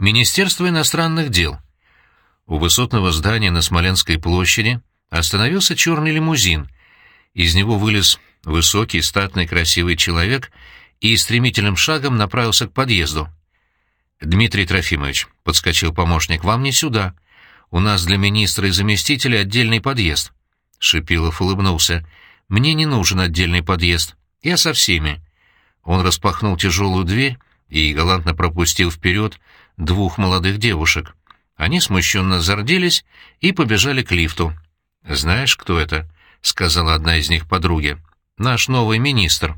Министерство иностранных дел. У высотного здания на Смоленской площади остановился черный лимузин. Из него вылез высокий, статный, красивый человек и стремительным шагом направился к подъезду. «Дмитрий Трофимович», — подскочил помощник, — «вам не сюда. У нас для министра и заместителя отдельный подъезд». Шипилов улыбнулся. «Мне не нужен отдельный подъезд. Я со всеми». Он распахнул тяжелую дверь и галантно пропустил вперед двух молодых девушек. Они смущенно зарделись и побежали к лифту. «Знаешь, кто это?» — сказала одна из них подруге. «Наш новый министр».